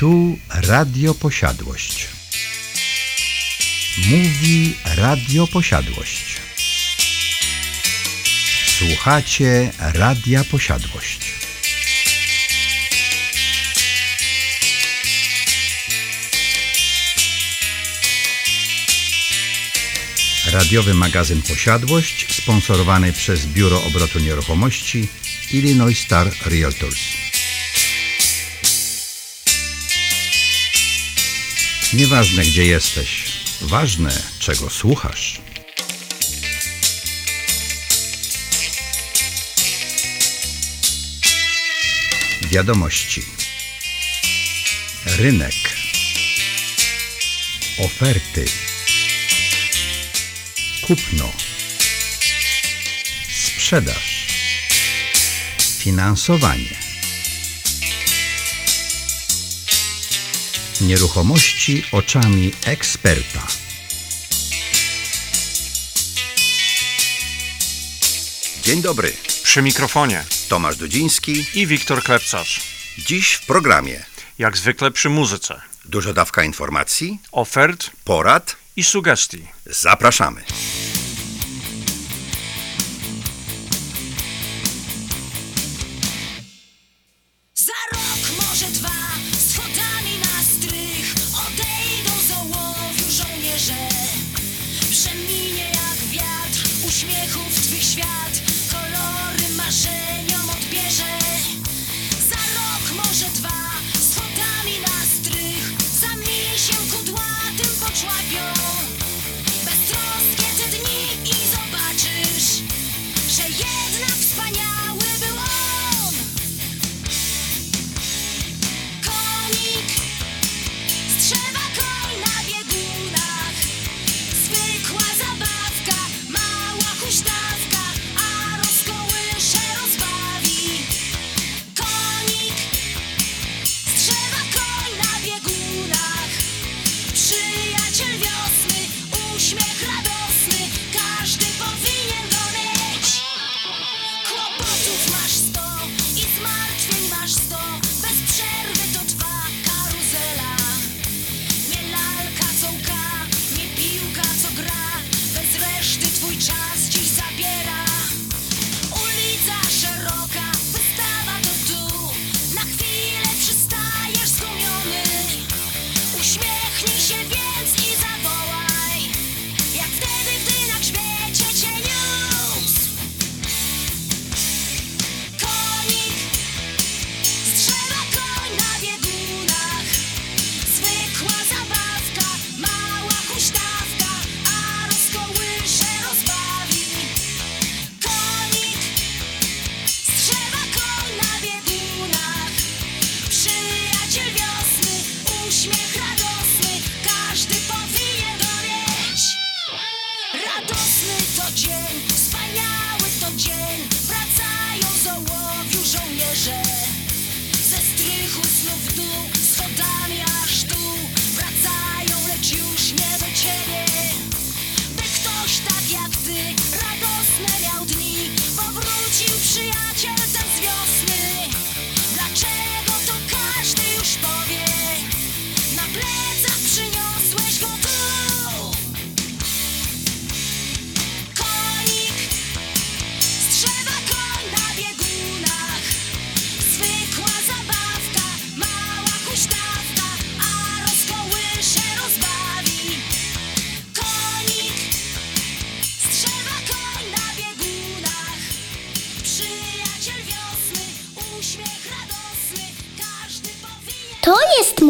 Tu Radio Posiadłość. Mówi Radio Posiadłość. Słuchacie Radia Posiadłość. Radiowy magazyn Posiadłość sponsorowany przez Biuro Obrotu Nieruchomości Illinois Star Realtors. Nieważne gdzie jesteś, ważne czego słuchasz. Wiadomości. Rynek. Oferty. Kupno. Sprzedaż. Finansowanie Nieruchomości oczami eksperta. Dzień dobry. Przy mikrofonie Tomasz Dudziński i Wiktor Klepcarz. Dziś w programie. Jak zwykle przy muzyce. Duża dawka informacji, ofert, porad i sugestii. Zapraszamy. she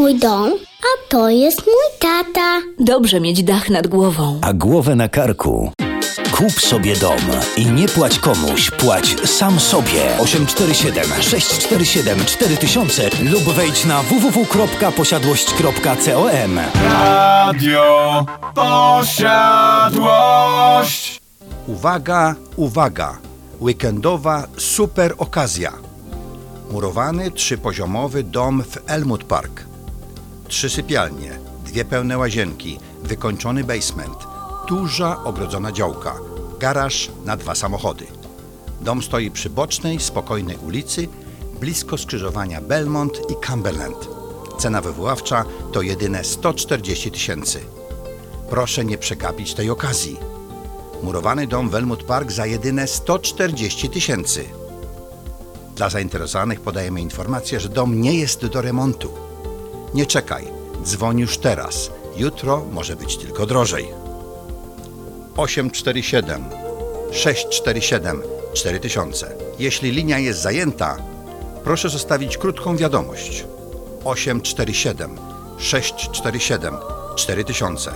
mój dom, a to jest mój tata. Dobrze mieć dach nad głową. A głowę na karku. Kup sobie dom i nie płać komuś, płać sam sobie. 847 647 4000 lub wejdź na www.posiadłość.com. Radio Posiadłość. Uwaga, uwaga. Weekendowa super okazja. Murowany trzypoziomowy dom w Elmwood Park trzy sypialnie, dwie pełne łazienki, wykończony basement, duża ogrodzona działka, garaż na dwa samochody. Dom stoi przy bocznej, spokojnej ulicy, blisko skrzyżowania Belmont i Cumberland. Cena wywoławcza to jedyne 140 tysięcy. Proszę nie przegapić tej okazji. Murowany dom Welmut Park za jedyne 140 tysięcy. Dla zainteresowanych podajemy informację, że dom nie jest do remontu. Nie czekaj, dzwoń już teraz. Jutro może być tylko drożej. 847 647 4000. Jeśli linia jest zajęta, proszę zostawić krótką wiadomość. 847 647 4000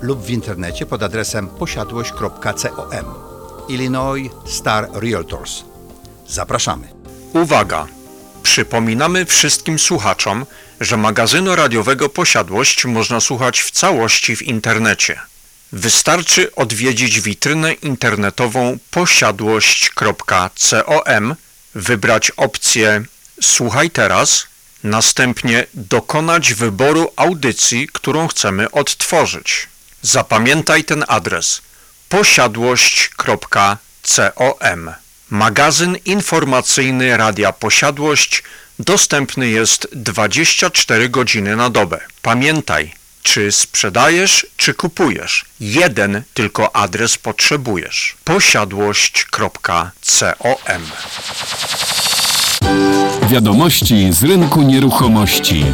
lub w internecie pod adresem posiadłość.com. Illinois Star Realtors. Zapraszamy. Uwaga! Przypominamy wszystkim słuchaczom, że magazynu radiowego Posiadłość można słuchać w całości w internecie. Wystarczy odwiedzić witrynę internetową posiadłość.com, wybrać opcję Słuchaj teraz, następnie dokonać wyboru audycji, którą chcemy odtworzyć. Zapamiętaj ten adres posiadłość.com. Magazyn informacyjny Radia Posiadłość dostępny jest 24 godziny na dobę. Pamiętaj, czy sprzedajesz, czy kupujesz. Jeden tylko adres potrzebujesz. posiadłość.com. Wiadomości z rynku nieruchomości.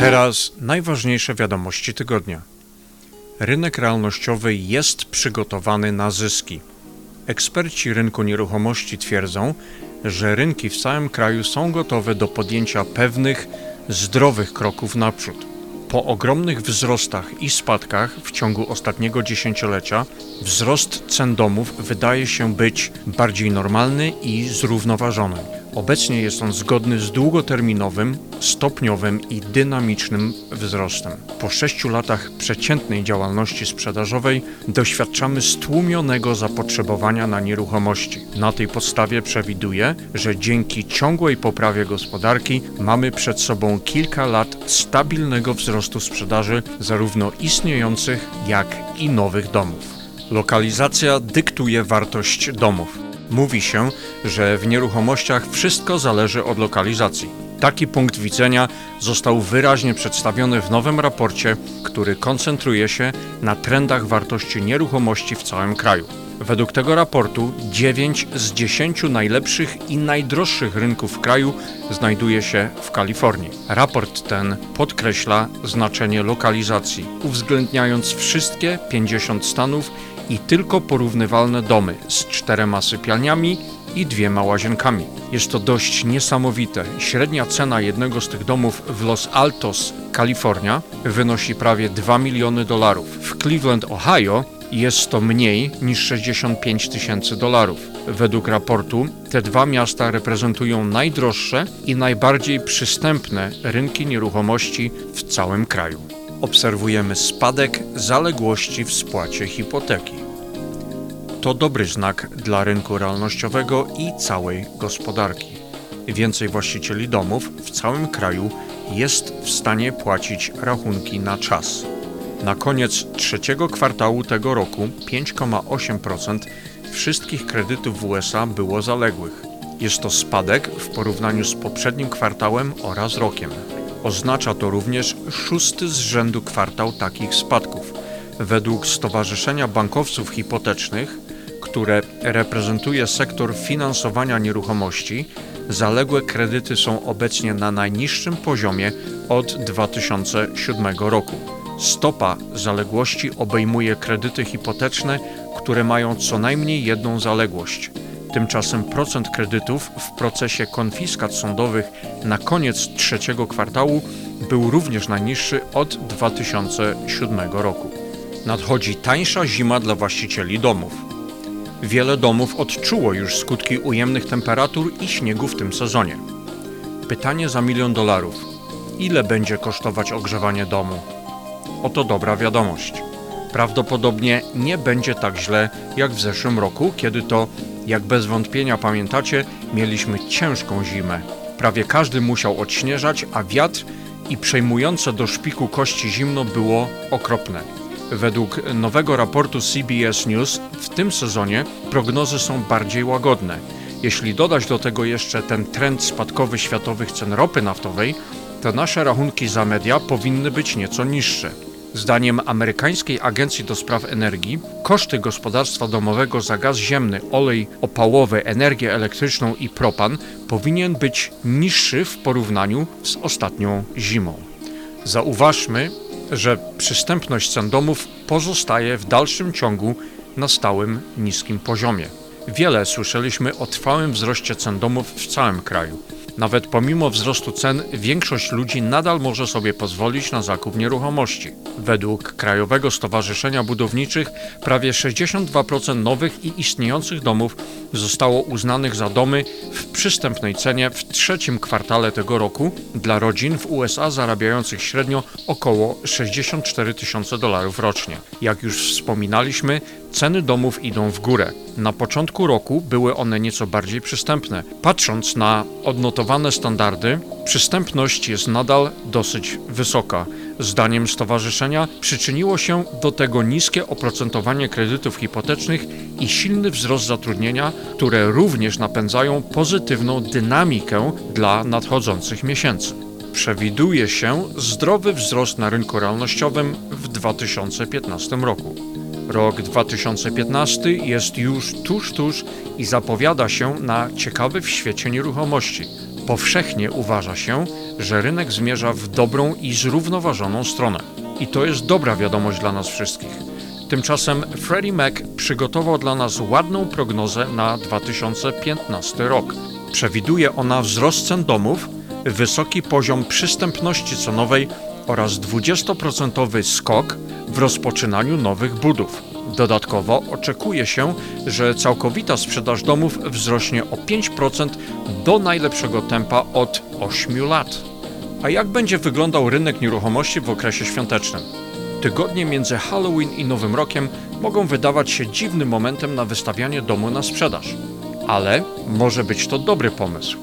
Teraz najważniejsze wiadomości tygodnia. Rynek realnościowy jest przygotowany na zyski. Eksperci rynku nieruchomości twierdzą, że rynki w całym kraju są gotowe do podjęcia pewnych, zdrowych kroków naprzód. Po ogromnych wzrostach i spadkach w ciągu ostatniego dziesięciolecia, wzrost cen domów wydaje się być bardziej normalny i zrównoważony. Obecnie jest on zgodny z długoterminowym, stopniowym i dynamicznym wzrostem. Po sześciu latach przeciętnej działalności sprzedażowej doświadczamy stłumionego zapotrzebowania na nieruchomości. Na tej podstawie przewiduję, że dzięki ciągłej poprawie gospodarki mamy przed sobą kilka lat stabilnego wzrostu sprzedaży zarówno istniejących, jak i nowych domów. Lokalizacja dyktuje wartość domów. Mówi się, że w nieruchomościach wszystko zależy od lokalizacji. Taki punkt widzenia został wyraźnie przedstawiony w nowym raporcie, który koncentruje się na trendach wartości nieruchomości w całym kraju. Według tego raportu 9 z 10 najlepszych i najdroższych rynków w kraju znajduje się w Kalifornii. Raport ten podkreśla znaczenie lokalizacji, uwzględniając wszystkie 50 stanów i tylko porównywalne domy z czterema sypialniami i dwiema łazienkami. Jest to dość niesamowite. Średnia cena jednego z tych domów w Los Altos, Kalifornia wynosi prawie 2 miliony dolarów. W Cleveland, Ohio jest to mniej niż 65 tysięcy dolarów. Według raportu te dwa miasta reprezentują najdroższe i najbardziej przystępne rynki nieruchomości w całym kraju. Obserwujemy spadek zaległości w spłacie hipoteki. To dobry znak dla rynku realnościowego i całej gospodarki. Więcej właścicieli domów w całym kraju jest w stanie płacić rachunki na czas. Na koniec trzeciego kwartału tego roku 5,8% wszystkich kredytów w USA było zaległych. Jest to spadek w porównaniu z poprzednim kwartałem oraz rokiem. Oznacza to również szósty z rzędu kwartał takich spadków. Według Stowarzyszenia Bankowców Hipotecznych, które reprezentuje sektor finansowania nieruchomości, zaległe kredyty są obecnie na najniższym poziomie od 2007 roku. Stopa zaległości obejmuje kredyty hipoteczne, które mają co najmniej jedną zaległość. Tymczasem procent kredytów w procesie konfiskat sądowych na koniec trzeciego kwartału był również najniższy od 2007 roku. Nadchodzi tańsza zima dla właścicieli domów. Wiele domów odczuło już skutki ujemnych temperatur i śniegu w tym sezonie. Pytanie za milion dolarów. Ile będzie kosztować ogrzewanie domu? Oto dobra wiadomość. Prawdopodobnie nie będzie tak źle jak w zeszłym roku, kiedy to, jak bez wątpienia pamiętacie, mieliśmy ciężką zimę. Prawie każdy musiał odśnieżać, a wiatr i przejmujące do szpiku kości zimno było okropne. Według nowego raportu CBS News w tym sezonie prognozy są bardziej łagodne. Jeśli dodać do tego jeszcze ten trend spadkowy światowych cen ropy naftowej, to nasze rachunki za media powinny być nieco niższe. Zdaniem amerykańskiej Agencji do Spraw Energii, koszty gospodarstwa domowego za gaz ziemny, olej opałowy, energię elektryczną i propan powinien być niższy w porównaniu z ostatnią zimą. Zauważmy, że przystępność cen domów pozostaje w dalszym ciągu na stałym niskim poziomie. Wiele słyszeliśmy o trwałym wzroście cen domów w całym kraju. Nawet pomimo wzrostu cen, większość ludzi nadal może sobie pozwolić na zakup nieruchomości. Według Krajowego Stowarzyszenia Budowniczych prawie 62% nowych i istniejących domów zostało uznanych za domy w przystępnej cenie w trzecim kwartale tego roku dla rodzin w USA zarabiających średnio około 64 tysiące dolarów rocznie. Jak już wspominaliśmy, ceny domów idą w górę. Na początku roku były one nieco bardziej przystępne. Patrząc na odnotowane standardy, przystępność jest nadal dosyć wysoka. Zdaniem stowarzyszenia przyczyniło się do tego niskie oprocentowanie kredytów hipotecznych i silny wzrost zatrudnienia, które również napędzają pozytywną dynamikę dla nadchodzących miesięcy. Przewiduje się zdrowy wzrost na rynku realnościowym w 2015 roku. Rok 2015 jest już tuż, tuż i zapowiada się na ciekawy w świecie nieruchomości. Powszechnie uważa się, że rynek zmierza w dobrą i zrównoważoną stronę. I to jest dobra wiadomość dla nas wszystkich. Tymczasem Freddie Mac przygotował dla nas ładną prognozę na 2015 rok. Przewiduje ona wzrost cen domów, wysoki poziom przystępności cenowej oraz 20% skok w rozpoczynaniu nowych budów. Dodatkowo oczekuje się, że całkowita sprzedaż domów wzrośnie o 5% do najlepszego tempa od 8 lat. A jak będzie wyglądał rynek nieruchomości w okresie świątecznym? Tygodnie między Halloween i Nowym Rokiem mogą wydawać się dziwnym momentem na wystawianie domu na sprzedaż. Ale może być to dobry pomysł.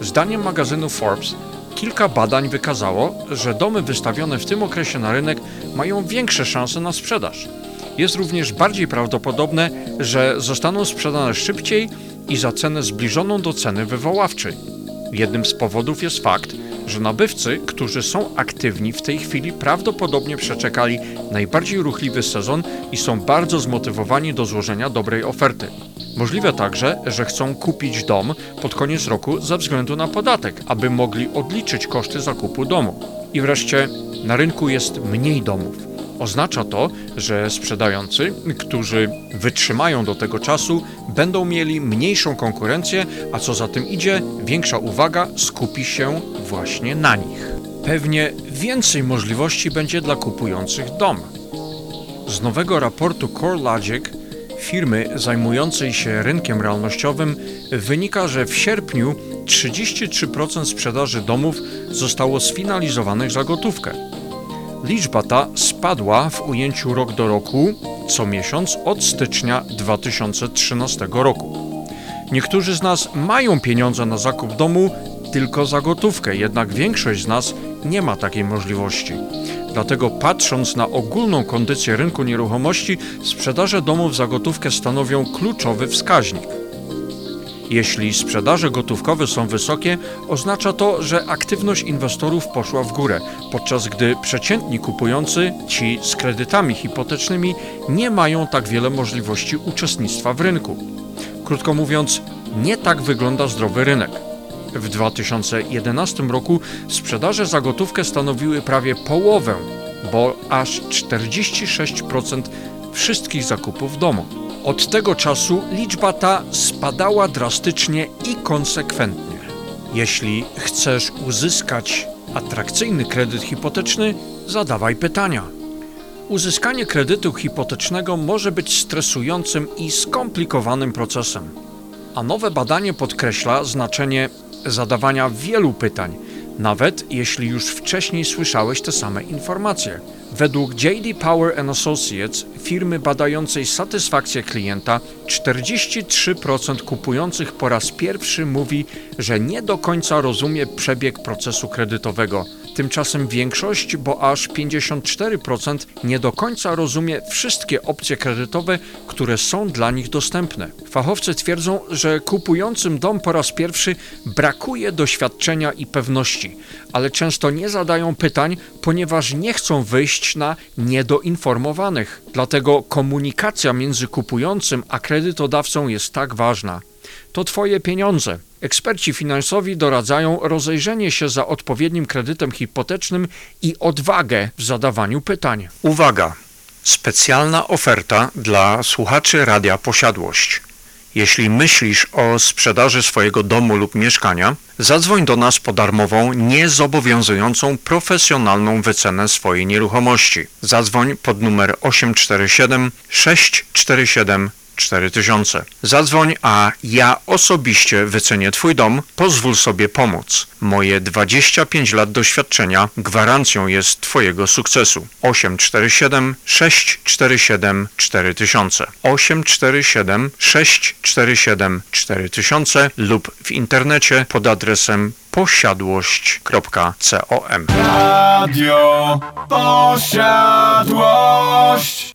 Zdaniem magazynu Forbes kilka badań wykazało, że domy wystawione w tym okresie na rynek mają większe szanse na sprzedaż. Jest również bardziej prawdopodobne, że zostaną sprzedane szybciej i za cenę zbliżoną do ceny wywoławczej. Jednym z powodów jest fakt, że nabywcy, którzy są aktywni w tej chwili, prawdopodobnie przeczekali najbardziej ruchliwy sezon i są bardzo zmotywowani do złożenia dobrej oferty. Możliwe także, że chcą kupić dom pod koniec roku ze względu na podatek, aby mogli odliczyć koszty zakupu domu. I wreszcie na rynku jest mniej domów. Oznacza to, że sprzedający, którzy wytrzymają do tego czasu, będą mieli mniejszą konkurencję, a co za tym idzie, większa uwaga skupi się właśnie na nich. Pewnie więcej możliwości będzie dla kupujących dom. Z nowego raportu CoreLogic firmy zajmującej się rynkiem realnościowym wynika, że w sierpniu 33% sprzedaży domów zostało sfinalizowanych za gotówkę. Liczba ta spadła w ujęciu rok do roku co miesiąc od stycznia 2013 roku. Niektórzy z nas mają pieniądze na zakup domu tylko za gotówkę, jednak większość z nas nie ma takiej możliwości. Dlatego patrząc na ogólną kondycję rynku nieruchomości, sprzedaże domów za gotówkę stanowią kluczowy wskaźnik. Jeśli sprzedaże gotówkowe są wysokie, oznacza to, że aktywność inwestorów poszła w górę, podczas gdy przeciętni kupujący, ci z kredytami hipotecznymi, nie mają tak wiele możliwości uczestnictwa w rynku. Krótko mówiąc, nie tak wygląda zdrowy rynek. W 2011 roku sprzedaże za gotówkę stanowiły prawie połowę, bo aż 46% wszystkich zakupów domu. Od tego czasu liczba ta spadała drastycznie i konsekwentnie. Jeśli chcesz uzyskać atrakcyjny kredyt hipoteczny, zadawaj pytania. Uzyskanie kredytu hipotecznego może być stresującym i skomplikowanym procesem. A nowe badanie podkreśla znaczenie zadawania wielu pytań, nawet jeśli już wcześniej słyszałeś te same informacje. Według JD Power Associates, firmy badającej satysfakcję klienta, 43% kupujących po raz pierwszy mówi, że nie do końca rozumie przebieg procesu kredytowego. Tymczasem większość, bo aż 54% nie do końca rozumie wszystkie opcje kredytowe, które są dla nich dostępne. Fachowcy twierdzą, że kupującym dom po raz pierwszy brakuje doświadczenia i pewności, ale często nie zadają pytań, ponieważ nie chcą wyjść na niedoinformowanych. Dlatego komunikacja między kupującym a kredytodawcą jest tak ważna. To Twoje pieniądze. Eksperci finansowi doradzają rozejrzenie się za odpowiednim kredytem hipotecznym i odwagę w zadawaniu pytań. Uwaga! Specjalna oferta dla słuchaczy Radia Posiadłość. Jeśli myślisz o sprzedaży swojego domu lub mieszkania, zadzwoń do nas po darmową, niezobowiązującą profesjonalną wycenę swojej nieruchomości. Zadzwoń pod numer 847 647 4000. Zadzwoń, a ja osobiście wycenię Twój dom, pozwól sobie pomóc. Moje 25 lat doświadczenia gwarancją jest Twojego sukcesu. 847 647 4000 847 647 4000 lub w internecie pod adresem posiadłość.com. Radio Posiadłość.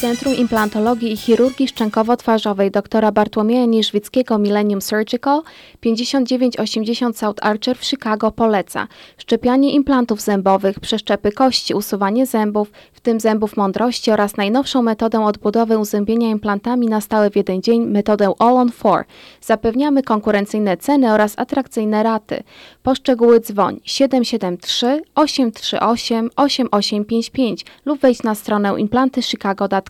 Centrum Implantologii i Chirurgii Szczękowo-Twarzowej dr Bartłomieja Niżwickiego Millennium Surgical 5980 South Archer w Chicago poleca szczepianie implantów zębowych, przeszczepy kości, usuwanie zębów, w tym zębów mądrości oraz najnowszą metodę odbudowy uzębienia implantami na stałe w jeden dzień, metodę All on 4. Zapewniamy konkurencyjne ceny oraz atrakcyjne raty. Po szczegóły dzwoń 773 838 8855 lub wejdź na stronę implantychicago.com.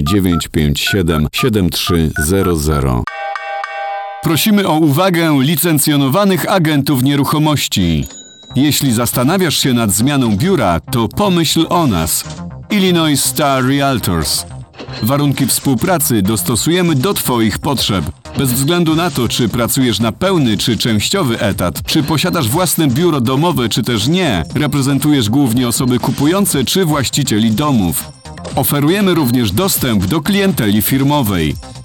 957 7300 Prosimy o uwagę licencjonowanych agentów nieruchomości. Jeśli zastanawiasz się nad zmianą biura, to pomyśl o nas. Illinois Star Realtors. Warunki współpracy dostosujemy do Twoich potrzeb. Bez względu na to, czy pracujesz na pełny czy częściowy etat, czy posiadasz własne biuro domowe, czy też nie, reprezentujesz głównie osoby kupujące czy właścicieli domów. Oferujemy również dostęp do klienteli firmowej.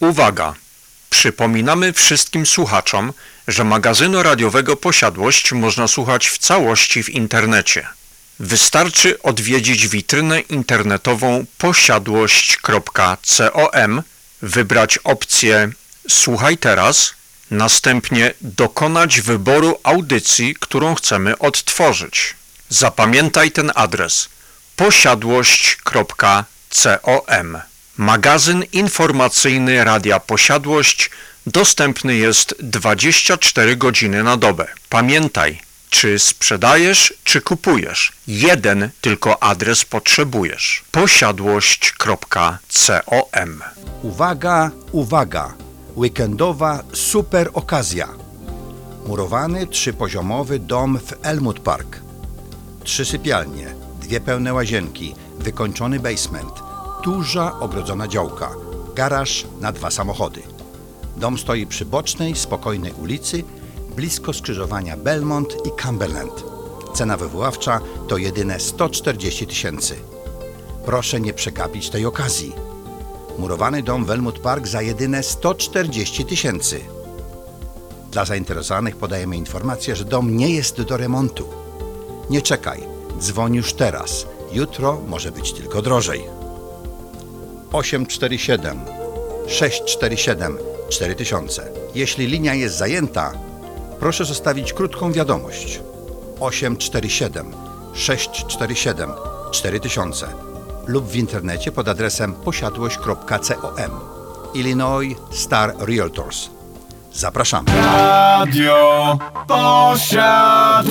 Uwaga! Przypominamy wszystkim słuchaczom, że magazynu radiowego Posiadłość można słuchać w całości w internecie. Wystarczy odwiedzić witrynę internetową posiadłość.com, wybrać opcję Słuchaj teraz, następnie dokonać wyboru audycji, którą chcemy odtworzyć. Zapamiętaj ten adres posiadłość.com. Magazyn informacyjny Radia Posiadłość dostępny jest 24 godziny na dobę. Pamiętaj, czy sprzedajesz, czy kupujesz. Jeden tylko adres potrzebujesz. posiadłość.com. Uwaga, uwaga! Weekendowa super okazja. Murowany trzypoziomowy dom w Elmwood Park. Trzy sypialnie, dwie pełne łazienki, wykończony basement, duża ogrodzona działka, garaż na dwa samochody. Dom stoi przy bocznej, spokojnej ulicy, blisko skrzyżowania Belmont i Cumberland. Cena wywoławcza to jedyne 140 tysięcy. Proszę nie przegapić tej okazji. Murowany dom w Elmwood Park za jedyne 140 tysięcy. Dla zainteresowanych podajemy informację, że dom nie jest do remontu. Nie czekaj, dzwoń już teraz. Jutro może być tylko drożej. 847 647 4000. Jeśli linia jest zajęta, proszę zostawić krótką wiadomość. 847 647 4000 lub w internecie pod adresem posiadłość.com. Illinois Star Realtors. Zapraszamy. Radio Posiadłość.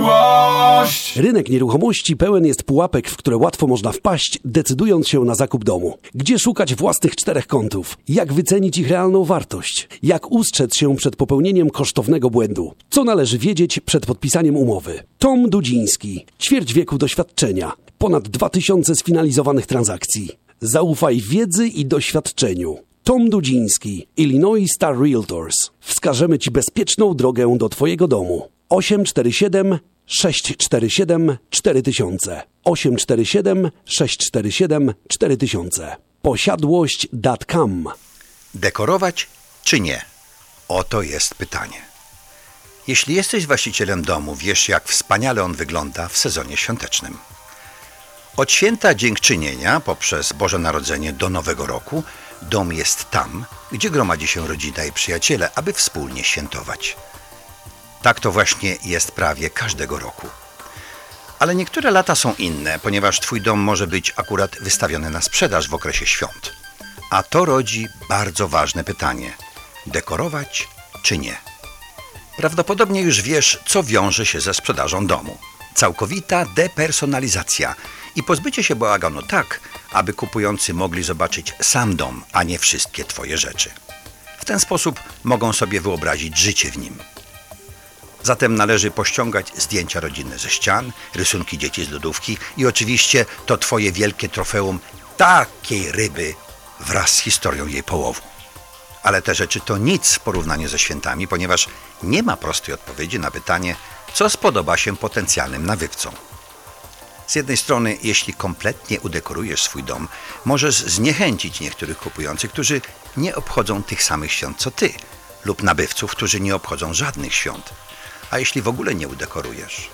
Rynek nieruchomości pełen jest pułapek, w które łatwo można wpaść, decydując się na zakup domu. Gdzie szukać własnych czterech kątów? Jak wycenić ich realną wartość? Jak ustrzec się przed popełnieniem kosztownego błędu? Co należy wiedzieć przed podpisaniem umowy? Tom Dudziński. Ćwierć wieku doświadczenia. Ponad 2000 sfinalizowanych transakcji. Zaufaj wiedzy i doświadczeniu. Tom Dudziński, Illinois Star Realtors. Wskażemy Ci bezpieczną drogę do Twojego domu. 847 647 4000 847 647 4000 posiadłość.com Dekorować czy nie? Oto jest pytanie. Jeśli jesteś właścicielem domu, wiesz jak wspaniale on wygląda w sezonie świątecznym. Od święta dziękczynienia poprzez Boże Narodzenie do Nowego Roku dom jest tam, gdzie gromadzi się rodzina i przyjaciele, aby wspólnie świętować. Tak to właśnie jest prawie każdego roku. Ale niektóre lata są inne, ponieważ Twój dom może być akurat wystawiony na sprzedaż w okresie świąt. A to rodzi bardzo ważne pytanie: dekorować czy nie? Prawdopodobnie już wiesz, co wiąże się ze sprzedażą domu. Całkowita depersonalizacja i pozbycie się bałaganu tak, aby kupujący mogli zobaczyć sam dom, a nie wszystkie Twoje rzeczy. W ten sposób mogą sobie wyobrazić życie w nim. Zatem należy pościągać zdjęcia rodzinne ze ścian, rysunki dzieci z lodówki i oczywiście to Twoje wielkie trofeum takiej ryby wraz z historią jej połowu. Ale te rzeczy to nic w porównaniu ze świętami, ponieważ nie ma prostej odpowiedzi na pytanie, co spodoba się potencjalnym nabywcom. Z jednej strony, jeśli kompletnie udekorujesz swój dom, możesz zniechęcić niektórych kupujących, którzy nie obchodzą tych samych świąt co ty, lub nabywców, którzy nie obchodzą żadnych świąt. A jeśli w ogóle nie udekorujesz,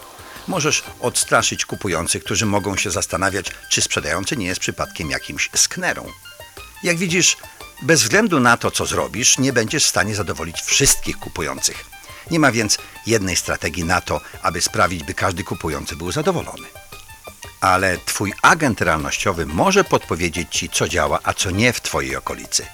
możesz odstraszyć kupujących, którzy mogą się zastanawiać, czy sprzedający nie jest przypadkiem jakimś sknerą. Jak widzisz, Bez względu na to, co zrobisz, nie będziesz w stanie zadowolić wszystkich kupujących. Nie ma więc jednej strategii na to, aby sprawić, by każdy kupujący był zadowolony. Ale Twój agent realnościowy może podpowiedzieć Ci, co działa, a co nie w Twojej okolicy.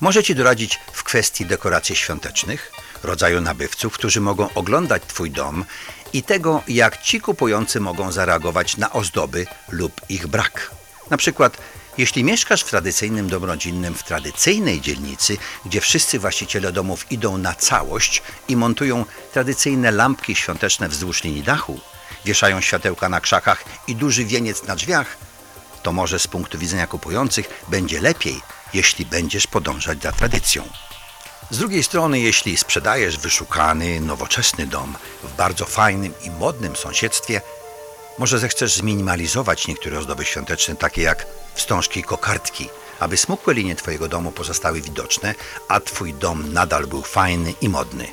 Może Ci doradzić w kwestii dekoracji świątecznych, rodzaju nabywców, którzy mogą oglądać Twój dom i tego, jak ci kupujący mogą zareagować na ozdoby lub ich brak. Na przykład, jeśli mieszkasz w tradycyjnym domu rodzinnym w tradycyjnej dzielnicy, gdzie wszyscy właściciele domów idą na całość i montują tradycyjne lampki świąteczne wzdłuż linii dachu, wieszają światełka na krzakach i duży wieniec na drzwiach, to może z punktu widzenia kupujących będzie lepiej, jeśli będziesz podążać za tradycją. Z drugiej strony, jeśli sprzedajesz wyszukany, nowoczesny dom w bardzo fajnym i modnym sąsiedztwie, może zechcesz zminimalizować niektóre ozdoby świąteczne, takie jak wstążki i kokardki, aby smukłe linie Twojego domu pozostały widoczne, a Twój dom nadal był fajny i modny.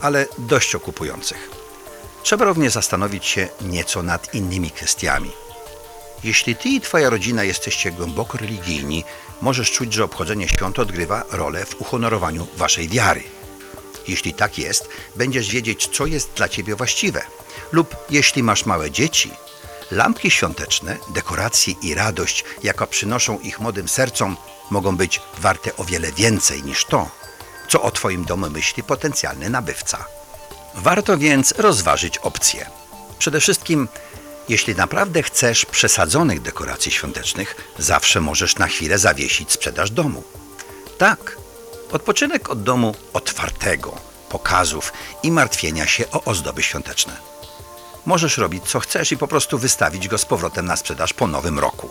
Ale dość o kupujących. Trzeba również zastanowić się nieco nad innymi kwestiami. Jeśli Ty i Twoja rodzina jesteście głęboko religijni, możesz czuć, że obchodzenie świąt odgrywa rolę w uhonorowaniu Waszej wiary. Jeśli tak jest, będziesz wiedzieć, co jest dla Ciebie właściwe. Lub jeśli masz małe dzieci, lampki świąteczne, dekoracje i radość, jaka przynoszą ich młodym sercom, mogą być warte o wiele więcej niż to, co o Twoim domu myśli potencjalny nabywca. Warto więc rozważyć opcje. Przede wszystkim, jeśli naprawdę chcesz przesadzonych dekoracji świątecznych, zawsze możesz na chwilę zawiesić sprzedaż domu. Tak, odpoczynek od domu otwartego, pokazów i martwienia się o ozdoby świąteczne. Możesz robić co chcesz i po prostu wystawić go z powrotem na sprzedaż po nowym roku.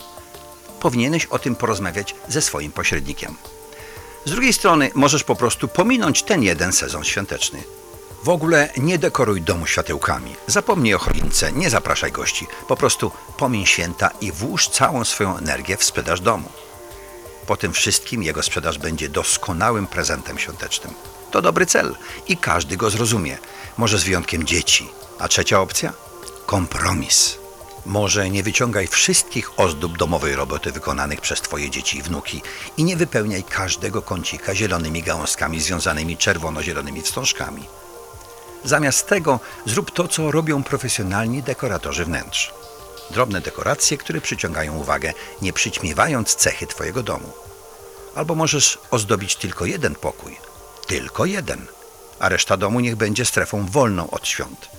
Powinieneś o tym porozmawiać ze swoim pośrednikiem. Z drugiej strony możesz po prostu pominąć ten jeden sezon świąteczny. W ogóle nie dekoruj domu światełkami. Zapomnij o choince, nie zapraszaj gości. Po prostu pomiń święta i włóż całą swoją energię w sprzedaż domu. Po tym wszystkim jego sprzedaż będzie doskonałym prezentem świątecznym. To dobry cel i każdy go zrozumie. Może z wyjątkiem dzieci. A trzecia opcja? Kompromis. Może nie wyciągaj wszystkich ozdób domowej roboty wykonanych przez Twoje dzieci i wnuki i nie wypełniaj każdego kącika zielonymi gałązkami związanymi czerwono-zielonymi wstążkami. Zamiast tego zrób to, co robią profesjonalni dekoratorzy wnętrz. Drobne dekoracje, które przyciągają uwagę, nie przyćmiewając cechy Twojego domu. Albo możesz ozdobić tylko jeden pokój. Tylko jeden. A reszta domu niech będzie strefą wolną od świąt.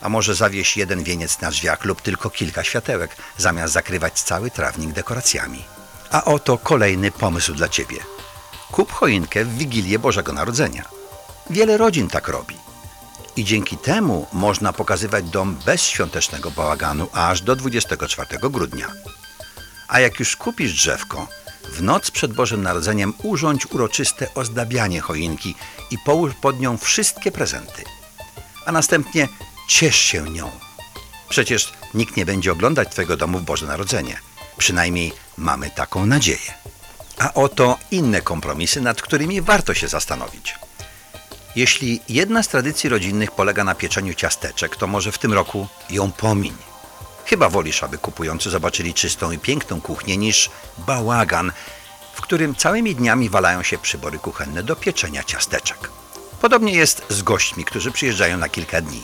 A może zawieś jeden wieniec na drzwiach lub tylko kilka światełek, zamiast zakrywać cały trawnik dekoracjami. A oto kolejny pomysł dla Ciebie. Kup choinkę w Wigilię Bożego Narodzenia. Wiele rodzin tak robi. I dzięki temu można pokazywać dom bez świątecznego bałaganu aż do 24 grudnia. A jak już kupisz drzewko, w noc przed Bożym Narodzeniem urządź uroczyste ozdabianie choinki i połóż pod nią wszystkie prezenty. A następnie ciesz się nią. Przecież nikt nie będzie oglądać Twojego domu w Boże Narodzenie. Przynajmniej mamy taką nadzieję. A oto inne kompromisy, nad którymi warto się zastanowić. Jeśli jedna z tradycji rodzinnych polega na pieczeniu ciasteczek, to może w tym roku ją pomiń. Chyba wolisz, aby kupujący zobaczyli czystą i piękną kuchnię niż bałagan, w którym całymi dniami walają się przybory kuchenne do pieczenia ciasteczek. Podobnie jest z gośćmi, którzy przyjeżdżają na kilka dni.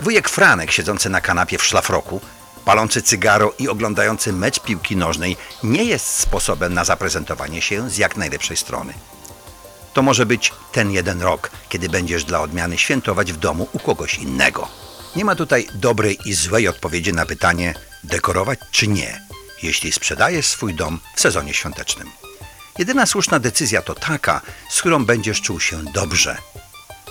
Wujek Franek, siedzący na kanapie w szlafroku, palący cygaro i oglądający mecz piłki nożnej, nie jest sposobem na zaprezentowanie się z jak najlepszej strony. To może być ten jeden rok, kiedy będziesz dla odmiany świętować w domu u kogoś innego. Nie ma tutaj dobrej i złej odpowiedzi na pytanie dekorować czy nie, jeśli sprzedajesz swój dom w sezonie świątecznym. Jedyna słuszna decyzja to taka, z którą będziesz czuł się dobrze.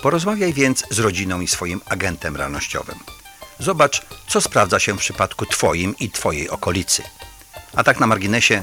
Porozmawiaj więc z rodziną i swoim agentem realnościowym. Zobacz, co sprawdza się w przypadku Twoim i Twojej okolicy. A tak na marginesie,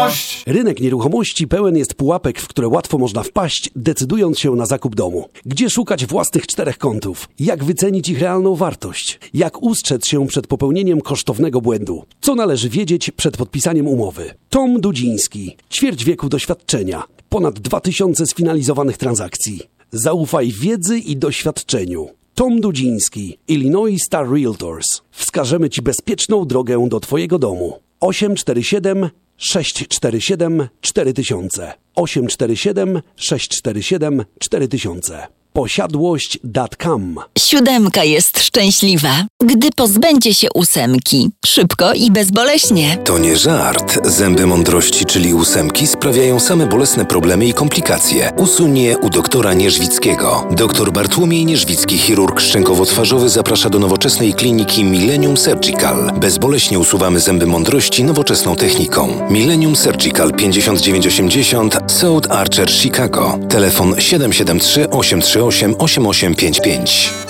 Posiadłość. Rynek nieruchomości pełen jest pułapek, w które łatwo można wpaść, decydując się na zakup domu. Gdzie szukać własnych czterech kątów? Jak wycenić ich realną wartość? Jak ustrzec się przed popełnieniem kosztownego błędu? Co należy wiedzieć przed podpisaniem umowy? Tom Dudziński. Ćwierć wieku doświadczenia. Ponad 2000 sfinalizowanych transakcji. Zaufaj wiedzy i doświadczeniu. Tom Dudziński, Illinois Star Realtors. Wskażemy Ci bezpieczną drogę do Twojego domu. 847 647 4000 847 647 4000 Posiadłość.com Siódemka jest szczęśliwa, gdy pozbędzie się ósemki. Szybko i bezboleśnie. To nie żart. Zęby mądrości, czyli ósemki, sprawiają same bolesne problemy i komplikacje. Usuń je u doktora Nierzwickiego. Doktor Bartłomiej Nierzwicki, chirurg szczękowo-twarzowy, zaprasza do nowoczesnej kliniki Millennium Surgical. Bezboleśnie usuwamy zęby mądrości nowoczesną techniką. Millennium Surgical 5980 South Archer, Chicago. Telefon 773 838 8855.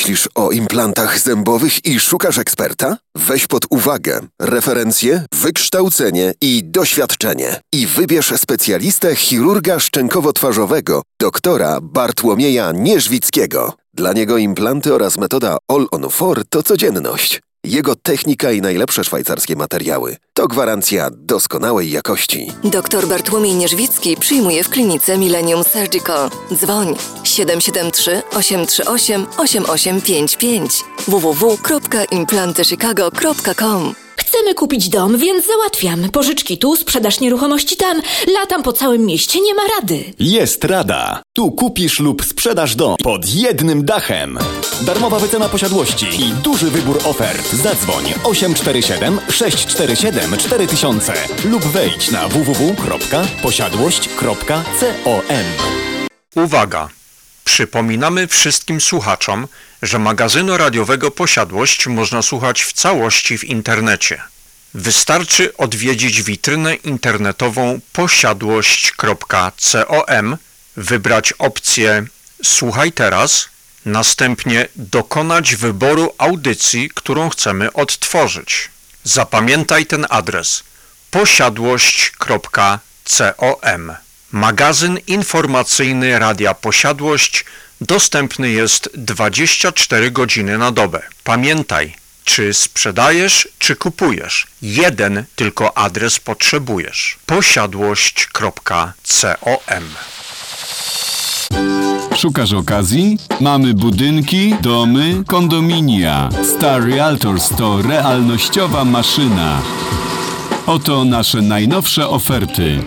Myślisz o implantach zębowych i szukasz eksperta? Weź pod uwagę referencje, wykształcenie i doświadczenie. I wybierz specjalistę chirurga szczękowo-twarzowego, doktora Bartłomieja Nierzwickiego. Dla niego implanty oraz metoda All on 4 to codzienność. Jego technika i najlepsze szwajcarskie materiały to gwarancja doskonałej jakości. Doktor Bartłomiej Nierzwicki przyjmuje w klinice Millennium Surgical. Dzwoń 773 838 8855 www.implantychicago.com Chcemy kupić dom, więc załatwiam. Pożyczki tu, sprzedaż nieruchomości tam. Latam po całym mieście, nie ma rady. Jest rada. Tu kupisz lub sprzedasz dom pod jednym dachem. Darmowa wycena posiadłości i duży wybór ofert. Zadzwoń 847 647 4000 lub wejdź na www.posiadłość.com. Uwaga! Przypominamy wszystkim słuchaczom, że magazynu radiowego Posiadłość można słuchać w całości w internecie. Wystarczy odwiedzić witrynę internetową posiadłość.com, wybrać opcję Słuchaj teraz Następnie dokonać wyboru audycji, którą chcemy odtworzyć. Zapamiętaj ten adres posiadłość.com. Magazyn informacyjny Radia Posiadłość dostępny jest 24 godziny na dobę. Pamiętaj, czy sprzedajesz, czy kupujesz. Jeden tylko adres potrzebujesz. posiadłość.com. Szukasz okazji? Mamy budynki, domy, kondominia. Star Realtors to realnościowa maszyna. Oto nasze najnowsze oferty.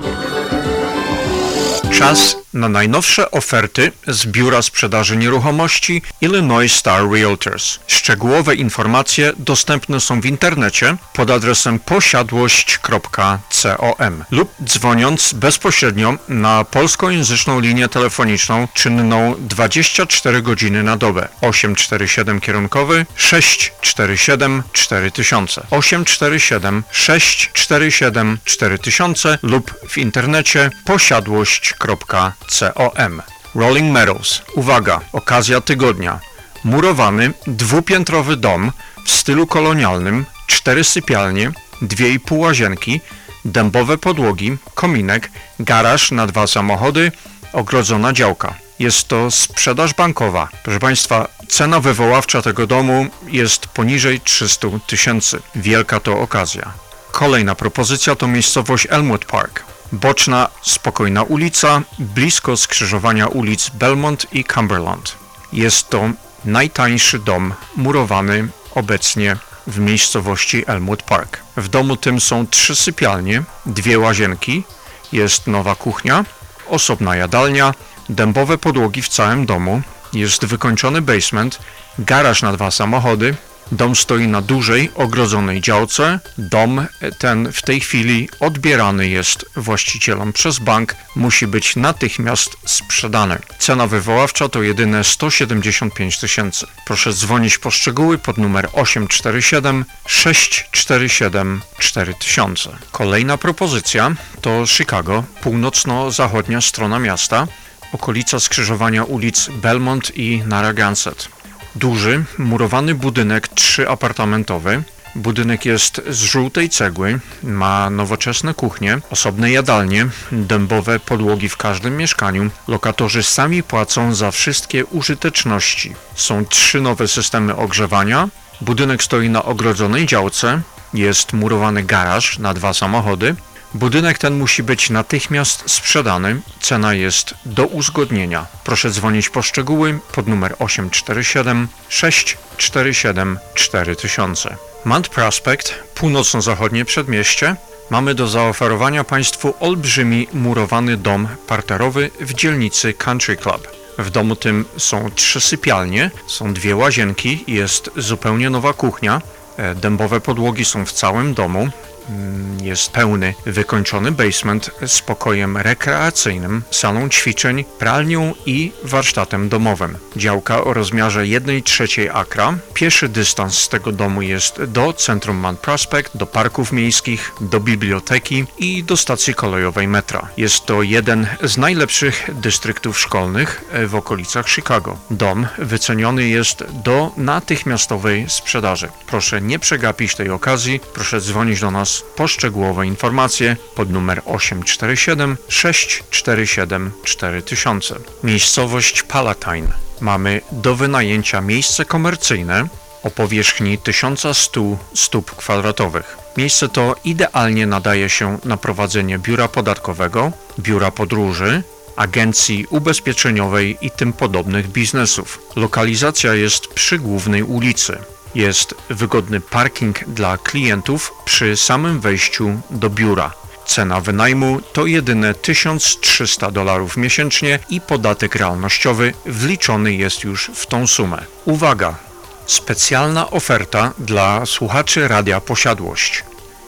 Czas na najnowsze oferty z Biura Sprzedaży Nieruchomości Illinois Star Realtors. Szczegółowe informacje dostępne są w internecie pod adresem posiadłość.com lub dzwoniąc bezpośrednio na polskojęzyczną linię telefoniczną czynną 24 godziny na dobę. 847 kierunkowy 647 4000 847 647 4000 lub w internecie posiadłość.com com. Rolling Meadows. Uwaga, okazja tygodnia. Murowany, dwupiętrowy dom w stylu kolonialnym, cztery sypialnie, dwie i pół łazienki, dębowe podłogi, kominek, garaż na dwa samochody, ogrodzona działka. Jest to sprzedaż bankowa. Proszę Państwa, cena wywoławcza tego domu jest poniżej 300 tysięcy. Wielka to okazja. Kolejna propozycja to miejscowość Elmwood Park. Boczna, spokojna ulica, blisko skrzyżowania ulic Belmont i Cumberland. Jest to najtańszy dom murowany obecnie w miejscowości Elmwood Park. W domu tym są trzy sypialnie, dwie łazienki, jest nowa kuchnia, osobna jadalnia, dębowe podłogi w całym domu, jest wykończony basement, garaż na dwa samochody, Dom stoi na dużej, ogrodzonej działce. Dom ten w tej chwili odbierany jest właścicielom przez bank. Musi być natychmiast sprzedany. Cena wywoławcza to jedyne 175 tysięcy. Proszę dzwonić po szczegóły pod numer 847 647 4000. Kolejna propozycja to Chicago, północno-zachodnia strona miasta, okolica skrzyżowania ulic Belmont i Narragansett. Duży, murowany budynek trzyapartamentowy. Budynek jest z żółtej cegły, ma nowoczesne kuchnie, osobne jadalnie, dębowe podłogi w każdym mieszkaniu. Lokatorzy sami płacą za wszystkie użyteczności. Są trzy nowe systemy ogrzewania. Budynek stoi na ogrodzonej działce. Jest murowany garaż na dwa samochody. Budynek ten musi być natychmiast sprzedany. Cena jest do uzgodnienia. Proszę dzwonić po szczegóły pod numer 847 647 4000. Mount Prospect, północno-zachodnie przedmieście. Mamy do zaoferowania Państwu olbrzymi murowany dom parterowy w dzielnicy Country Club. W domu tym są trzy sypialnie, są dwie łazienki, jest zupełnie nowa kuchnia. E, Dębowe podłogi są w całym domu. Mm, Jest pełny, wykończony basement z pokojem rekreacyjnym, salą ćwiczeń, pralnią i warsztatem domowym. Działka o rozmiarze 1 trzeciej akra. Pieszy dystans z tego domu jest do centrum Mount Prospect, do parków miejskich, do biblioteki i do stacji kolejowej metra. Jest to jeden z najlepszych dystryktów szkolnych e, w okolicach Chicago. Dom wyceniony jest do natychmiastowej sprzedaży. Proszę nie przegapić tej okazji, proszę dzwonić do nas po szczegółowe informacje pod numer 847 647 4000. Miejscowość Palatine. Mamy do wynajęcia miejsce komercyjne o powierzchni 1100 stóp kwadratowych. Miejsce to idealnie nadaje się na prowadzenie biura podatkowego, biura podróży, agencji ubezpieczeniowej i tym podobnych biznesów. Lokalizacja jest przy głównej ulicy. Jest wygodny parking dla klientów przy samym wejściu do biura. Cena wynajmu to jedyne 1300 dolarów miesięcznie i podatek realnościowy wliczony jest już w tą sumę. Uwaga! Specjalna oferta dla słuchaczy Radia Posiadłość.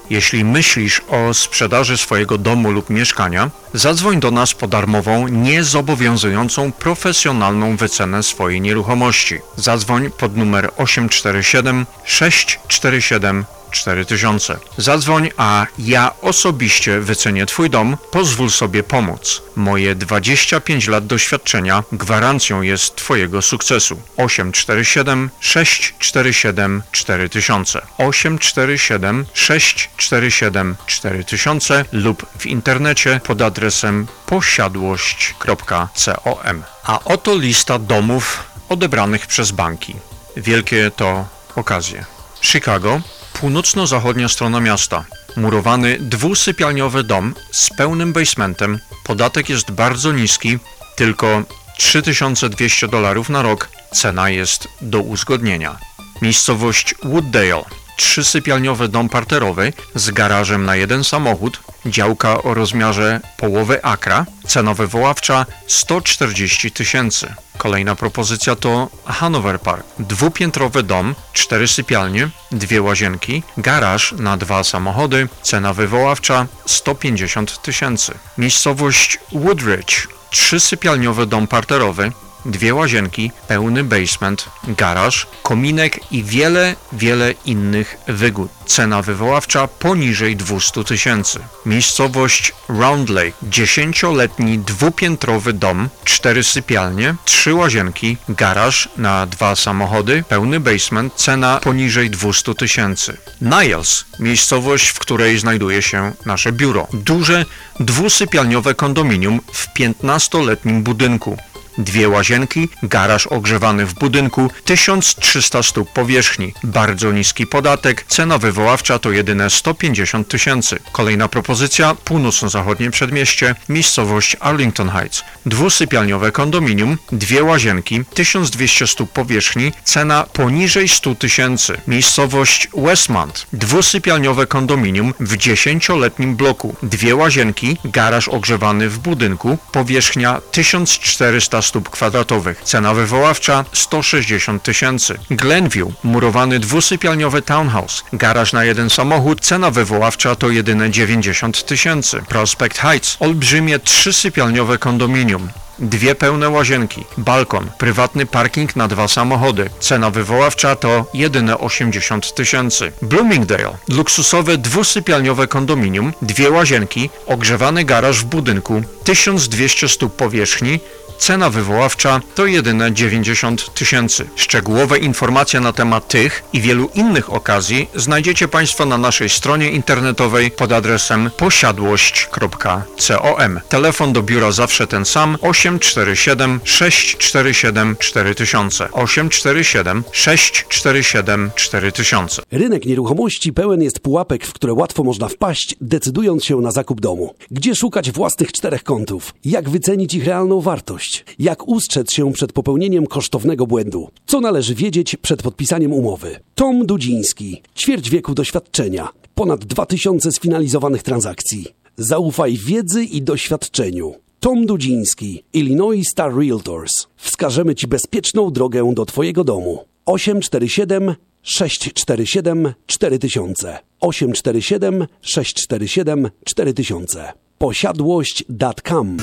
Jeśli myślisz o sprzedaży swojego domu lub mieszkania, zadzwoń do nas po darmową, niezobowiązującą profesjonalną wycenę swojej nieruchomości. Zadzwoń pod numer 847 647 4000. Zadzwoń, a ja osobiście wycenię Twój dom, pozwól sobie pomóc. Moje 25 lat doświadczenia gwarancją jest Twojego sukcesu. 847 647 4000 847 647 4000 lub w internecie pod adresem posiadłość.com. A oto lista domów odebranych przez banki. Wielkie to okazje. Chicago, północno-zachodnia strona miasta. Murowany dwusypialniowy dom z pełnym basementem. Podatek jest bardzo niski, tylko 3200 dolarów na rok. Cena jest do uzgodnienia. Miejscowość Wooddale. Trzysypialniowy dom parterowy z garażem na jeden samochód, działka o rozmiarze połowy akra, cena wywoławcza 140 tysięcy. Kolejna propozycja to Hanover Park. Dwupiętrowy dom, cztery sypialnie, dwie łazienki, garaż na dwa samochody, cena wywoławcza 150 tysięcy. Miejscowość Woodridge. Trzysypialniowy dom parterowy, dwie łazienki, pełny basement, garaż, kominek i wiele, wiele innych wygód. Cena wywoławcza poniżej 200 tysięcy. Miejscowość Round Lake, dziesięcioletni dwupiętrowy dom, cztery sypialnie, trzy łazienki, garaż na dwa samochody, pełny basement, cena poniżej 200 tysięcy. Niles, miejscowość, w której znajduje się nasze biuro. Duże, dwusypialniowe kondominium w 15-letnim budynku dwie łazienki, garaż ogrzewany w budynku, 1300 stóp powierzchni, bardzo niski podatek, cena wywoławcza to jedyne 150 tysięcy. Kolejna propozycja, północno-zachodnie przedmieście, miejscowość Arlington Heights. Dwusypialniowe kondominium, dwie łazienki, 1200 stóp powierzchni, cena poniżej 100 tysięcy. Miejscowość Westmont. Dwusypialniowe kondominium w 10-letnim bloku, dwie łazienki, garaż ogrzewany w budynku, powierzchnia 1400 stóp kwadratowych. Cena wywoławcza 160 tysięcy. Glenview, murowany dwusypialniowy townhouse, garaż na jeden samochód, cena wywoławcza to jedyne 90 tysięcy. Prospect Heights, olbrzymie trzysypialniowe kondominium. Dwie pełne łazienki, balkon, prywatny parking na dwa samochody. Cena wywoławcza to jedyne 80 tysięcy. Bloomingdale, luksusowe dwusypialniowe kondominium, dwie łazienki, ogrzewany garaż w budynku, 1200 stóp powierzchni, Cena wywoławcza to jedyne 90 tysięcy. Szczegółowe informacje na temat tych i wielu innych okazji znajdziecie Państwo na naszej stronie internetowej pod adresem posiadłość.com. Telefon do biura zawsze ten sam 847 647 4000 847 647 4000. Rynek nieruchomości pełen jest pułapek, w które łatwo można wpaść, decydując się na zakup domu. Gdzie szukać własnych czterech kątów? Jak wycenić ich realną wartość? Jak ustrzec się przed popełnieniem kosztownego błędu? Co należy wiedzieć przed podpisaniem umowy? Tom Dudziński, ćwierć wieku doświadczenia, ponad 2000 sfinalizowanych transakcji. Zaufaj wiedzy i doświadczeniu. Tom Dudziński, Illinois Star Realtors. Wskażemy Ci bezpieczną drogę do Twojego domu. 847 647 4000 847 647 4000 posiadłość.com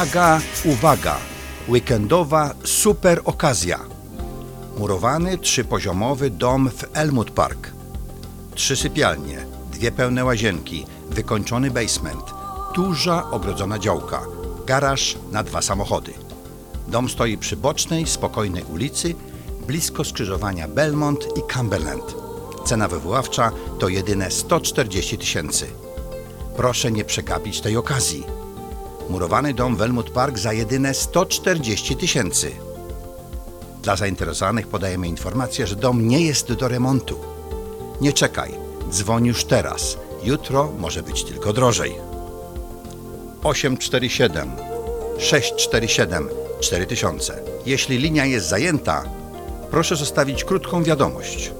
Uwaga, uwaga! Weekendowa super okazja. Murowany trzypoziomowy dom w Elmwood Park. Trzy sypialnie, dwie pełne łazienki, wykończony basement, duża ogrodzona działka, garaż na dwa samochody. Dom stoi przy bocznej, spokojnej ulicy, blisko skrzyżowania Belmont i Cumberland. Cena wywoławcza to jedyne 140 tysięcy. Proszę nie przegapić tej okazji. Murowany dom Welmut Park za jedyne 140 tysięcy. Dla zainteresowanych podajemy informację, że dom nie jest do remontu. Nie czekaj, dzwoń już teraz. Jutro może być tylko drożej. 847 647 4000. Jeśli linia jest zajęta, proszę zostawić krótką wiadomość.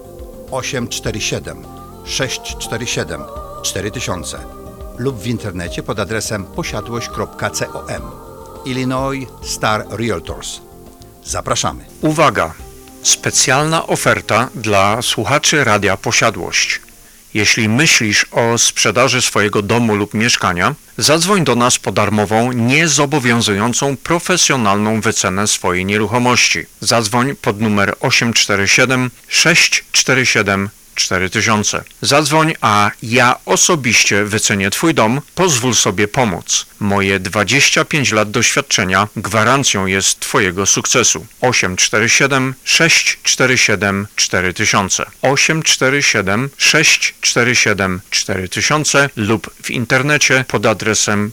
847 647 4000 lub w internecie pod adresem posiadłość.com. Illinois Star Realtors. Zapraszamy. Uwaga! Specjalna oferta dla słuchaczy Radia Posiadłość. Jeśli myślisz o sprzedaży swojego domu lub mieszkania, zadzwoń do nas po darmową, niezobowiązującą profesjonalną wycenę swojej nieruchomości. Zadzwoń pod numer 847 647 4000. Zadzwoń, a ja osobiście wycenię Twój dom, pozwól sobie pomóc. Moje 25 lat doświadczenia gwarancją jest Twojego sukcesu. 847 647 4000 847 647 4000 lub w internecie pod adresem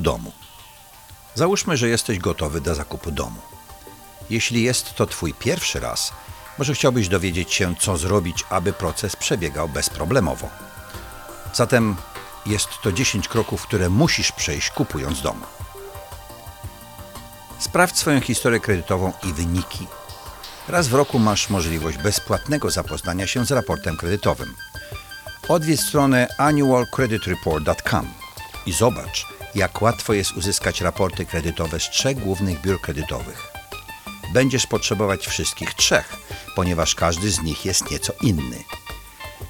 domu. Załóżmy, że jesteś gotowy do zakupu domu. Jeśli jest to Twój pierwszy raz, może chciałbyś dowiedzieć się, co zrobić, aby proces przebiegał bezproblemowo. Zatem jest to 10 kroków, które musisz przejść kupując dom. Sprawdź swoją historię kredytową i wyniki. Raz w roku masz możliwość bezpłatnego zapoznania się z raportem kredytowym. Odwiedź stronę annualcreditreport.com i zobacz, jak łatwo jest uzyskać raporty kredytowe z trzech głównych biur kredytowych. Będziesz potrzebować wszystkich trzech, ponieważ każdy z nich jest nieco inny.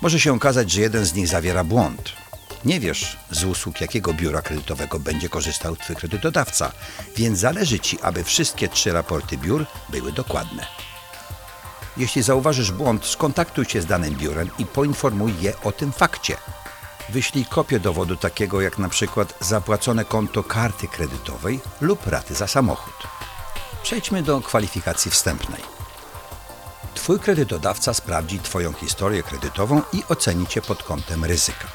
Może się okazać, że jeden z nich zawiera błąd. Nie wiesz, z usług jakiego biura kredytowego będzie korzystał Twój kredytodawca, więc zależy Ci, aby wszystkie trzy raporty biur były dokładne. Jeśli zauważysz błąd, skontaktuj się z danym biurem i poinformuj je o tym fakcie. Wyślij kopię dowodu takiego jak na przykład zapłacone konto karty kredytowej lub raty za samochód. Przejdźmy do kwalifikacji wstępnej. Twój kredytodawca sprawdzi Twoją historię kredytową i oceni Cię pod kątem ryzyka.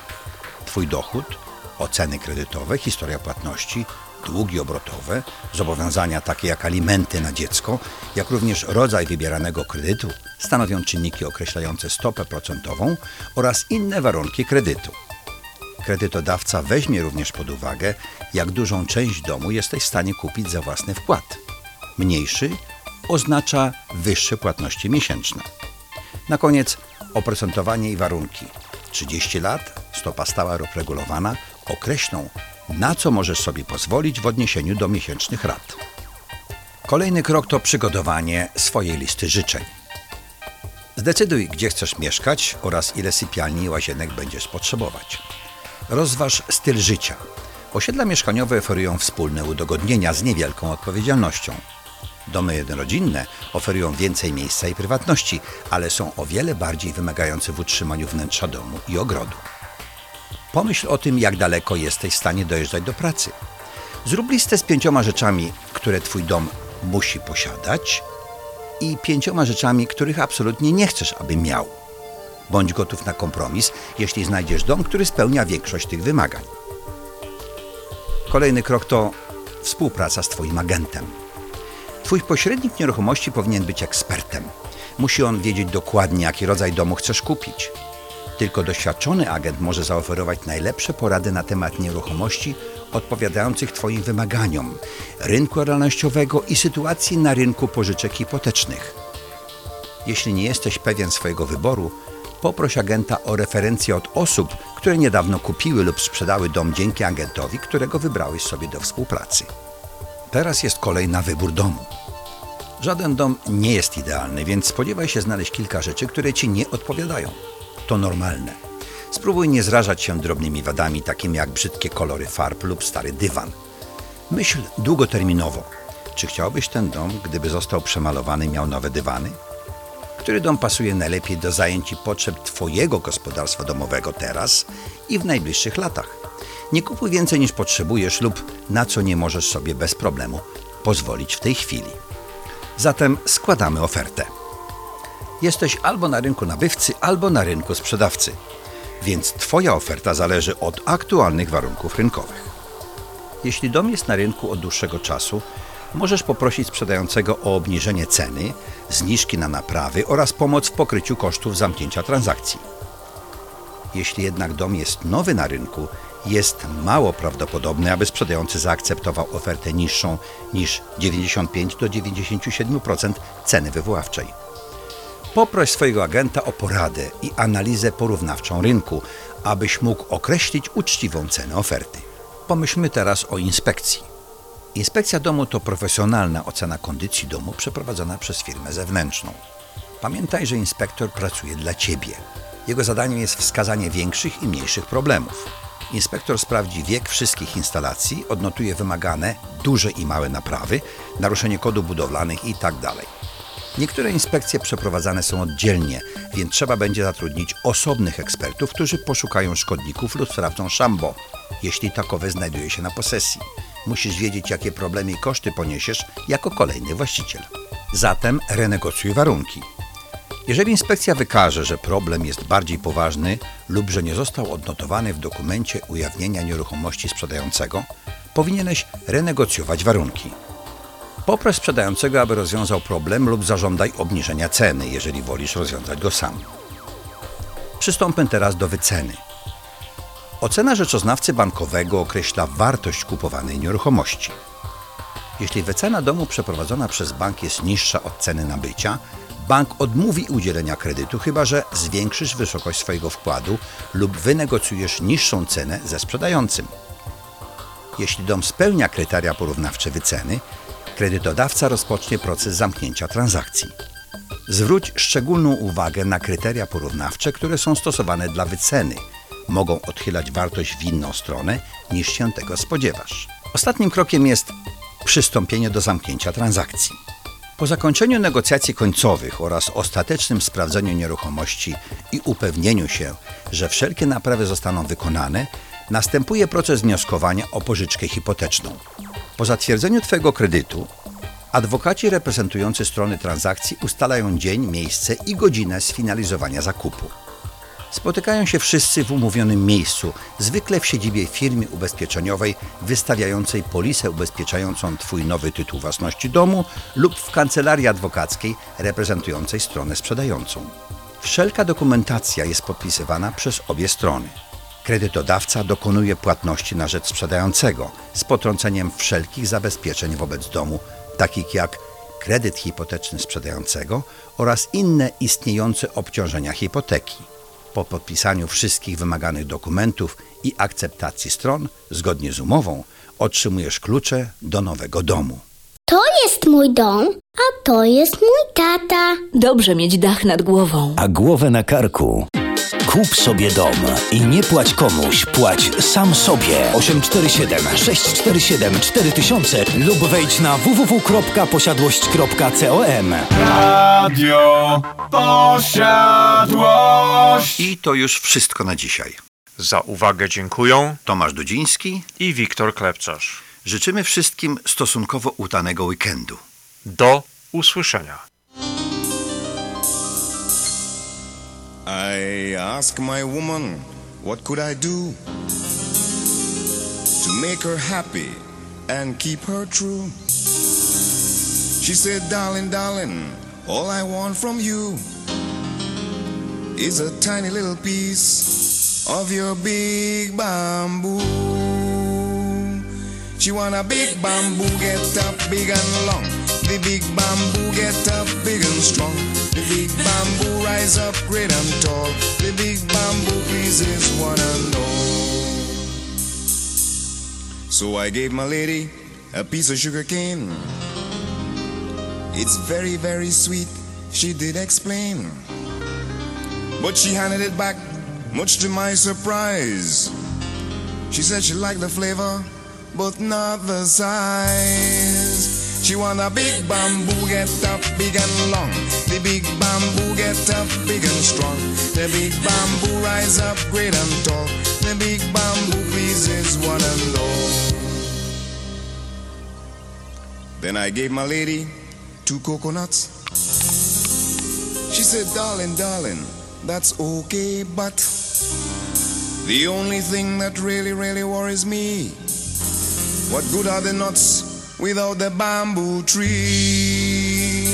Twój dochód, oceny kredytowe, historia płatności, długi obrotowe, zobowiązania takie jak alimenty na dziecko, jak również rodzaj wybieranego kredytu stanowią czynniki określające stopę procentową oraz inne warunki kredytu. Kredytodawca weźmie również pod uwagę, jak dużą część domu jesteś w stanie kupić za własny wkład. Mniejszy oznacza wyższe płatności miesięczne. Na koniec oprocentowanie i warunki. 30 lat, stopa stała lub regulowana określą, na co możesz sobie pozwolić w odniesieniu do miesięcznych rat. Kolejny krok to przygotowanie swojej listy życzeń. Zdecyduj, gdzie chcesz mieszkać oraz ile sypialni i łazienek będziesz potrzebować. Rozważ styl życia. Osiedla mieszkaniowe oferują wspólne udogodnienia z niewielką odpowiedzialnością. Domy jednorodzinne oferują więcej miejsca i prywatności, ale są o wiele bardziej wymagające w utrzymaniu wnętrza domu i ogrodu. Pomyśl o tym, jak daleko jesteś w stanie dojeżdżać do pracy. Zrób listę z pięcioma rzeczami, które Twój dom musi posiadać i pięcioma rzeczami, których absolutnie nie chcesz, aby miał. Bądź gotów na kompromis, jeśli znajdziesz dom, który spełnia większość tych wymagań. Kolejny krok to współpraca z Twoim agentem. Twój pośrednik nieruchomości powinien być ekspertem. Musi on wiedzieć dokładnie, jaki rodzaj domu chcesz kupić. Tylko doświadczony agent może zaoferować najlepsze porady na temat nieruchomości odpowiadających Twoim wymaganiom, rynku realnościowego i sytuacji na rynku pożyczek hipotecznych. Jeśli nie jesteś pewien swojego wyboru, poproś agenta o referencję od osób, które niedawno kupiły lub sprzedały dom dzięki agentowi, którego wybrałeś sobie do współpracy. Teraz jest kolej na wybór domu. Żaden dom nie jest idealny, więc spodziewaj się znaleźć kilka rzeczy, które ci nie odpowiadają. To normalne. Spróbuj nie zrażać się drobnymi wadami, takimi jak brzydkie kolory farb lub stary dywan. Myśl długoterminowo. Czy chciałbyś ten dom, gdyby został przemalowany, miał nowe dywany? Który dom pasuje najlepiej do zajęć i potrzeb Twojego gospodarstwa domowego teraz i w najbliższych latach? Nie kupuj więcej niż potrzebujesz lub na co nie możesz sobie bez problemu pozwolić w tej chwili. Zatem składamy ofertę. Jesteś albo na rynku nabywcy, albo na rynku sprzedawcy, więc Twoja oferta zależy od aktualnych warunków rynkowych. Jeśli dom jest na rynku od dłuższego czasu, możesz poprosić sprzedającego o obniżenie ceny, zniżki na naprawy oraz pomoc w pokryciu kosztów zamknięcia transakcji. Jeśli jednak dom jest nowy na rynku, jest mało prawdopodobne, aby sprzedający zaakceptował ofertę niższą niż 95 do 97% ceny wywoławczej. Poproś swojego agenta o poradę i analizę porównawczą rynku, abyś mógł określić uczciwą cenę oferty. Pomyślmy teraz o inspekcji. Inspekcja domu to profesjonalna ocena kondycji domu przeprowadzona przez firmę zewnętrzną. Pamiętaj, że inspektor pracuje dla Ciebie. Jego zadaniem jest wskazanie większych i mniejszych problemów. Inspektor sprawdzi wiek wszystkich instalacji, odnotuje wymagane duże i małe naprawy, naruszenie kodów budowlanych itd. Niektóre inspekcje przeprowadzane są oddzielnie, więc trzeba będzie zatrudnić osobnych ekspertów, którzy poszukają szkodników lub sprawdzą szambo, jeśli takowe znajduje się na posesji. Musisz wiedzieć, jakie problemy i koszty poniesiesz jako kolejny właściciel. Zatem renegocjuj warunki. Jeżeli inspekcja wykaże, że problem jest bardziej poważny lub że nie został odnotowany w dokumencie ujawnienia nieruchomości sprzedającego, powinieneś renegocjować warunki. Poproś sprzedającego, aby rozwiązał problem lub zażądaj obniżenia ceny, jeżeli wolisz rozwiązać go sam. Przystąpmy teraz do wyceny. Ocena rzeczoznawcy bankowego określa wartość kupowanej nieruchomości. Jeśli wycena domu przeprowadzona przez bank jest niższa od ceny nabycia, bank odmówi udzielenia kredytu, chyba że zwiększysz wysokość swojego wkładu lub wynegocjujesz niższą cenę ze sprzedającym. Jeśli dom spełnia kryteria porównawcze wyceny, kredytodawca rozpocznie proces zamknięcia transakcji. Zwróć szczególną uwagę na kryteria porównawcze, które są stosowane dla wyceny. Mogą odchylać wartość w inną stronę niż się tego spodziewasz. Ostatnim krokiem jest przystąpienie do zamknięcia transakcji. Po zakończeniu negocjacji końcowych oraz ostatecznym sprawdzeniu nieruchomości i upewnieniu się, że wszelkie naprawy zostaną wykonane, następuje proces wnioskowania o pożyczkę hipoteczną. Po zatwierdzeniu Twojego kredytu, adwokaci reprezentujący strony transakcji ustalają dzień, miejsce i godzinę sfinalizowania zakupu. Spotykają się wszyscy w umówionym miejscu, zwykle w siedzibie firmy ubezpieczeniowej wystawiającej polisę ubezpieczającą Twój nowy tytuł własności domu lub w kancelarii adwokackiej reprezentującej stronę sprzedającą. Wszelka dokumentacja jest podpisywana przez obie strony. Kredytodawca dokonuje płatności na rzecz sprzedającego z potrąceniem wszelkich zabezpieczeń wobec domu, takich jak kredyt hipoteczny sprzedającego oraz inne istniejące obciążenia hipoteki. Po podpisaniu wszystkich wymaganych dokumentów i akceptacji stron, zgodnie z umową, otrzymujesz klucze do nowego domu. To jest mój dom, a to jest mój tata. Dobrze mieć dach nad głową. A głowę na karku. Kup sobie dom i nie płać komuś, płać sam sobie. 847 647 4000 lub wejdź na www.posiadłość.com. Radio Posiadłość. I to już wszystko na dzisiaj. Za uwagę dziękują Tomasz Dudziński i Wiktor Klepczarz. Życzymy wszystkim stosunkowo udanego weekendu. Do usłyszenia. I asked my woman, what could I do to make her happy and keep her true? She said, darling, darling, all I want from you is a tiny little piece of your big bamboo. She want a big bamboo, get up big and long. The big bamboo get up big and strong. The big bamboo rise up great and tall. The big bamboo pleases one and all. So I gave my lady a piece of sugar cane. It's very, very sweet, she did explain. But she handed it back, much to my surprise. She said she liked the flavor, but not the size. She want a big bamboo, get up big and long. The big bamboo get up big and strong. The big bamboo rise up great and tall. The big bamboo pleases one and all. Then I gave my lady two coconuts. She said, darling, darling, that's okay, but the only thing that really, really worries me, what good are the nuts without the bamboo tree?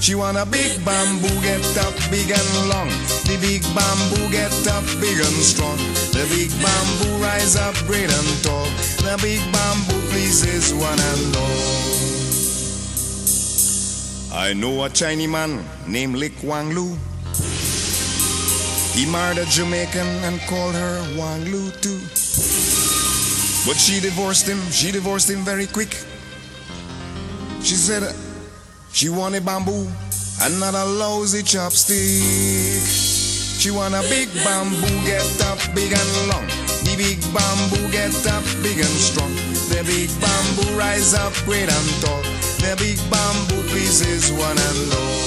She want a big bamboo, get up big and long. The big bamboo get up big and strong. The big bamboo rise up great and tall. The big bamboo pleases one and all. I know a Chinese man named Lik Wang Lu. He married a Jamaican and called her Wang Lu too. But she divorced him, she divorced him very quick. She said she wanted bamboo and not a lousy chopstick. She want a big bamboo, get up big and long. The big bamboo get up big and strong. The big bamboo rise up great and tall. The big bamboo pleases one and all.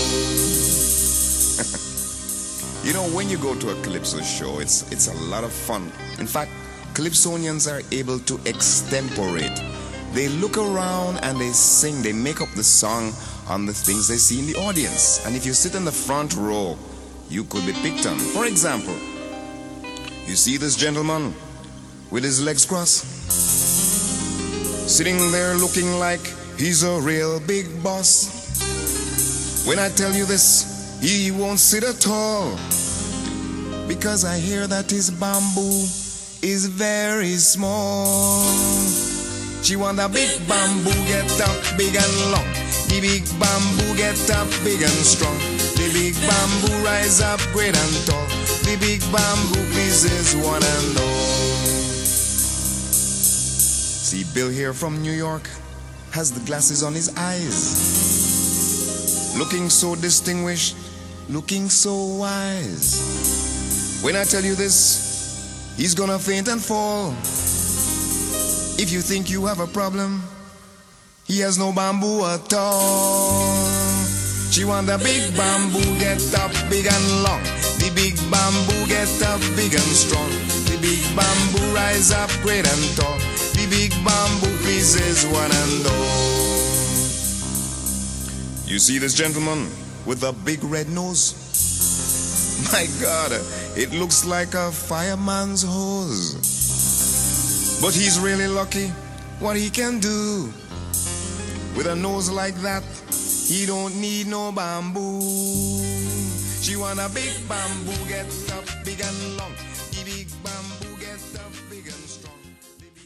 you know, when you go to a Calypso show, it's it's a lot of fun. In fact, Calypsonians are able to extemporate. They look around and they sing, they make up the song on the things they see in the audience. And if you sit in the front row, you could be picked on. For example, you see this gentleman with his legs crossed, sitting there looking like he's a real big boss. When I tell you this, he won't sit at all because I hear that his bamboo is very small. She want a big bamboo, get up big and long. The big bamboo get up big and strong. The big bamboo rise up great and tall. The big bamboo pleases one and all. See Bill here from New York has the glasses on his eyes. Looking so distinguished, looking so wise. When I tell you this, he's gonna faint and fall. If you think you have a problem, he has no bamboo at all. She want a big bamboo, get up big and long. The big bamboo get up big and strong. The big bamboo rise up great and tall. The big bamboo pleases one and all. You see this gentleman with a big red nose? My God, it looks like a fireman's hose. But he's really lucky what he can do. With a nose like that, he don't need no bamboo. She want a big bamboo, get up big and